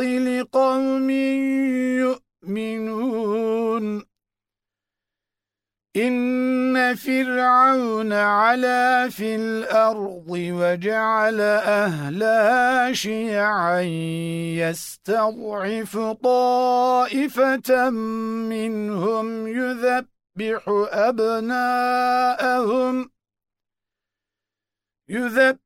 لقوم يؤمنون إن فرعون علا في الأرض وجعل أهلها شيعا يستضعف طائفة منهم يذبح أبناءهم يذبح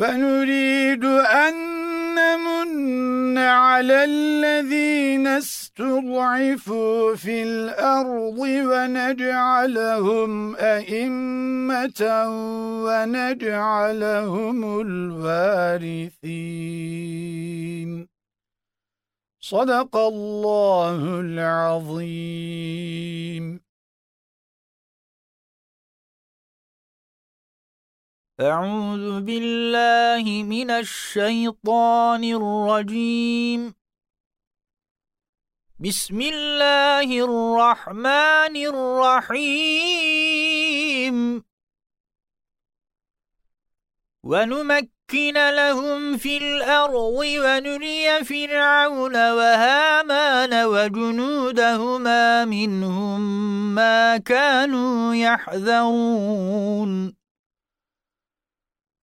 وَنُرِيدُ أَن نَّمُنَّ عَلَى الَّذِينَ اسْتُضْعِفُوا فِي الْأَرْضِ وَنَجْعَلَهُمْ أَئِمَّةً وَنَجْعَلَهُمُ الْوَارِثِينَ. صدق الله العظيم. أعوذ بالله من الشيطان الرجيم. بسم الله الرحمن الرحيم. ونمكن لهم في الأرض ونري فرعون وهامان وجنودهما منهم ما كانوا يحذرون.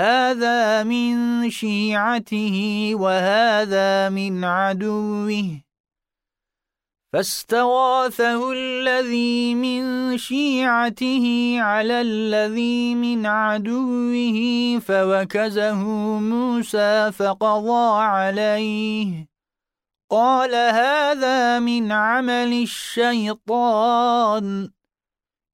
هذا من شيعته وهذا من عدوه. فاستغاثه الذي من شيعته على الذي من عدوه فوكزه موسى فقضى عليه. قال هذا من عمل الشيطان.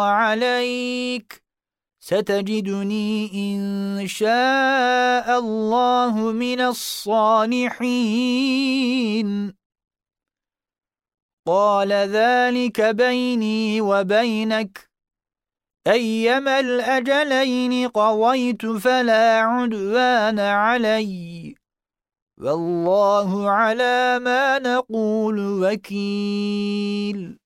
عليك. ستجدني إن شاء الله من الصالحين. قال ذلك بيني وبينك. أيما الأجلين قضيت فلا عدوان علي. والله على ما نقول وكيل.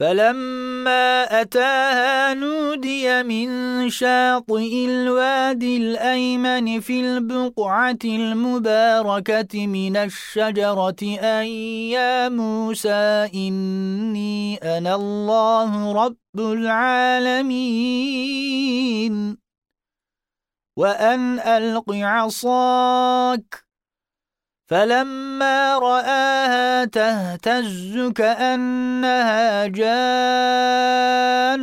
فَلَمَّا أَتَاهَا نُودِيَ مِنْ شَاطِئِ الْوَادِ الْأَيْمَنِ فِي الْبُقْعَةِ الْمُبَارَكَةِ مِنَ الشَّجَرَةِ أَنْ يَا مُوسَى إِنِّي أَنَا اللَّهُ رَبُّ الْعَالَمِينَ. وَأَنْ أَلْقِ عَصَاكَ فَلَمَّا رَآهَا تَهْتَزُّ كَأَنَّهَا جَانٌّ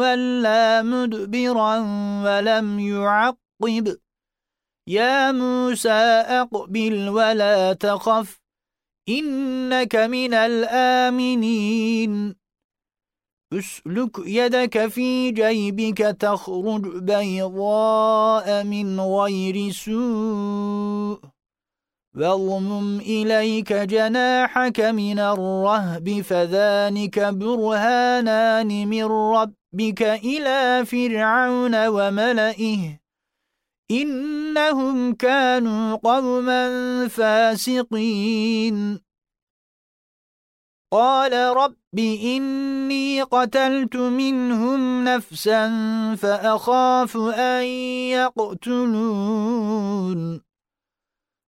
وَلَّى مُدْبِرًا وَلَمْ يُعَقِّبْ. يَا مُوسَى أَقْبِلْ وَلَا تَخَفْ إِنَّكَ مِنَ الْآمِنِينَ. أسلك يدك في جيبك تخرج بيضاء من غير سوء. واضمم إليك جناحك من الرهب فذلك برهانان من ربك إلى فرعون وملئه إنهم كانوا قوما فاسقين قال رب إني قتلت منهم نفسا فأخاف أن يقتلون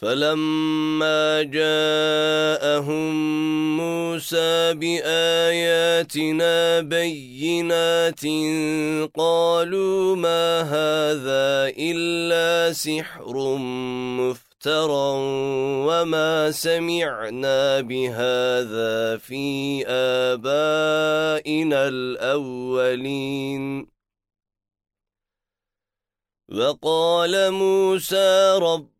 فَلَمَّا جَاءَهُم مُوسَى بِآيَاتِنَا بَيِّنَاتٍ قَالُوا مَا هَذَا إِلَّا سِحْرٌ مُفْتَرًى وَمَا سَمِعْنَا بِهَذَا فِي آبَائِنَا الْأَوَّلِينَ. وَقَالَ مُوسَى رَبِّ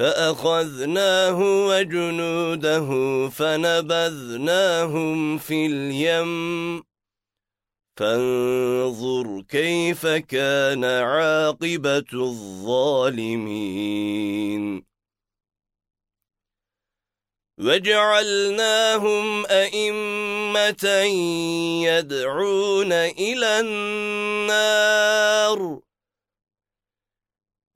فأخذناه وجنوده فنبذناهم في اليم. فانظر كيف كان عاقبة الظالمين. وجعلناهم أئمة يدعون إلى النار.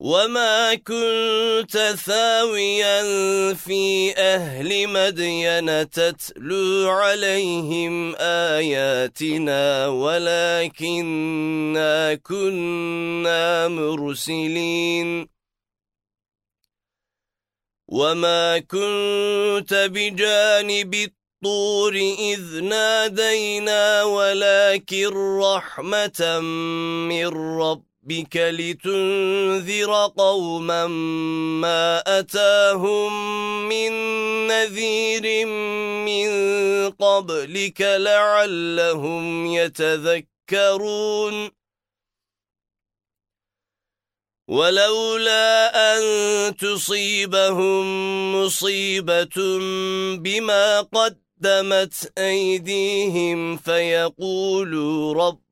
وما كنت ثاويا في أهل مدين تتلو عليهم آياتنا ولكننا كنا مرسلين وما كنت بجانب الطور إذ نادينا ولكن رحمة من رب ربك لتنذر قوما ما أتاهم من نذير من قبلك لعلهم يتذكرون ولولا أن تصيبهم مصيبة بما قدمت أيديهم فيقولوا رب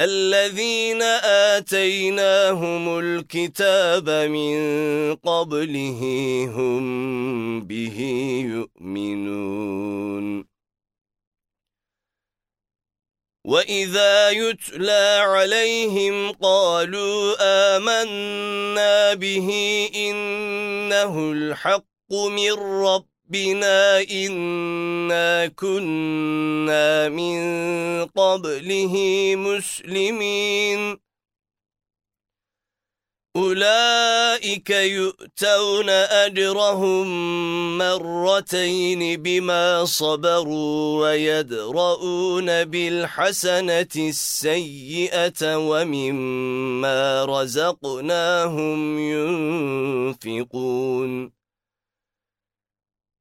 الذين آتيناهم الكتاب من قبله هم به يؤمنون. وَإِذَا يُتْلَى عَلَيْهِمْ قَالُوا آمَنَّا بِهِ إِنَّهُ الْحَقُّ مِنْ رَبِّنَا إِنَّا كُنَّا مِنْ قَبْلِهِ مُسْلِمِينَ أولئك يؤتون أجرهم مرتين بما صبروا ويدرؤون بالحسنة السيئة ومما رزقناهم ينفقون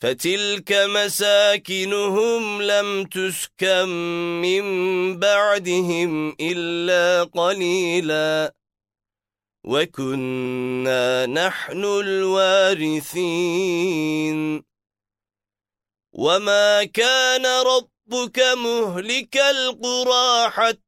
فتلك مساكنهم لم تسكن من بعدهم إلا قليلا. وكنا نحن الوارثين. وما كان ربك مهلك القرى حتى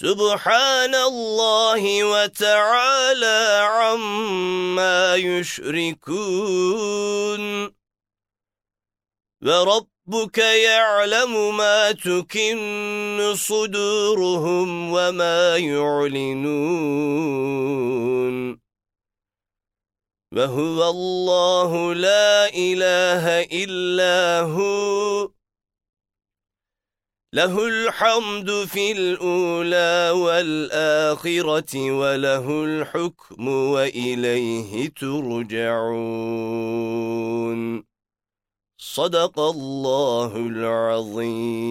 سبحان الله وتعالى عما يشركون. ورب ربك يعلم ما تكن صدورهم وما يعلنون. وهو الله لا إله إلا هو. له الحمد في الأولى والآخرة وله الحكم وإليه ترجعون. صدق الله العظيم.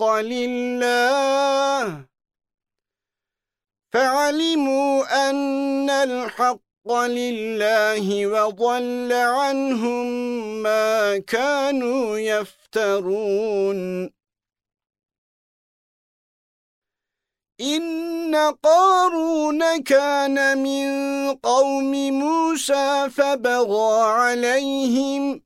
الحق لله. فعلموا أن الحق لله وضل عنهم ما كانوا يفترون. إن قارون كان من قوم موسى فبغى عليهم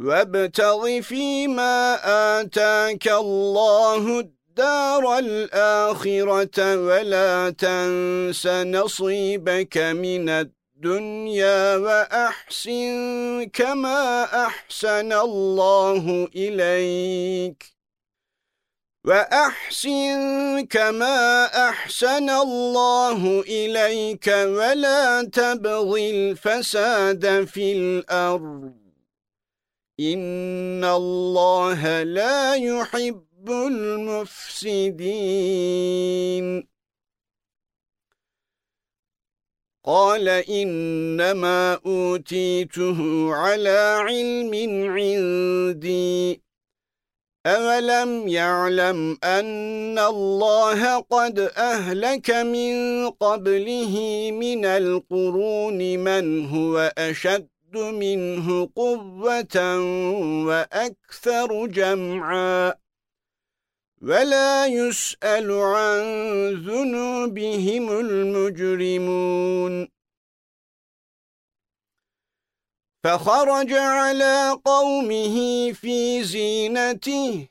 وابتغ فيما آتاك الله الدار الآخرة ولا تنس نصيبك من الدنيا وأحسن كما أحسن الله إليك وَأَحْسِنْ كَمَا أَحْسَنَ اللَّهُ إِلَيْكَ وَلَا تَبْغِ الْفَسَادَ فِي الْأَرْضِ إِنَّ اللَّهَ لَا يُحِبُّ المفسدين. قال إنما أوتيته على علم عندي. أَوَلَمْ يَعْلَمْ أَنَّ اللَّهَ قَدْ أَهْلَكَ مِنْ قَبْلِهِ مِنَ الْقُرُونِ مَنْ هُوَ أَشَدُّ مِنْهُ قُوَّةً وَأَكْثَرُ جَمْعًا. وَلَا يُسْأَلُ عَنْ ذُنُوبِهِمُ الْمُجْرِمُونَ. فخرج على قومه في زينته.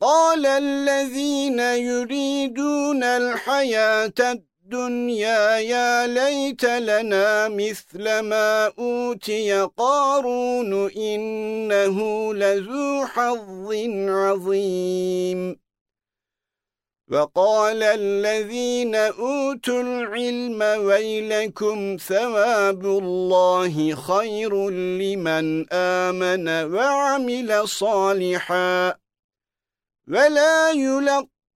قال الذين يريدون الحياة الدنيا يا ليت لنا مثل ما أوتي قارون إنه لذو حظ عظيم. وَقَالَ الَّذِينَ أُوتُوا الْعِلْمَ وَيْلَكُمْ ثَوَابُ اللَّهِ خَيْرٌ لِمَنْ آمَنَ وَعَمِلَ صَالِحًا. وَلَا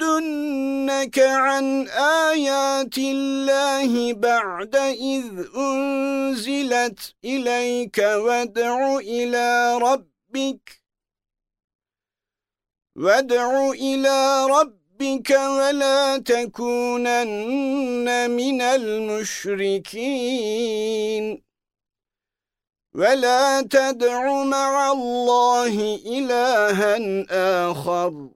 يَصُدُّنَّكَ عَنْ آيَاتِ اللَّهِ بَعْدَ إِذْ أُنْزِلَتْ إِلَيْكَ وَادْعُ إِلَى رَبِّكَ وَادْعُ إِلَى رَبِّكَ وَلَا تَكُونَنَّ مِنَ الْمُشْرِكِينَ وَلَا تَدْعُ مَعَ اللَّهِ إِلَٰهًا آخَرَ.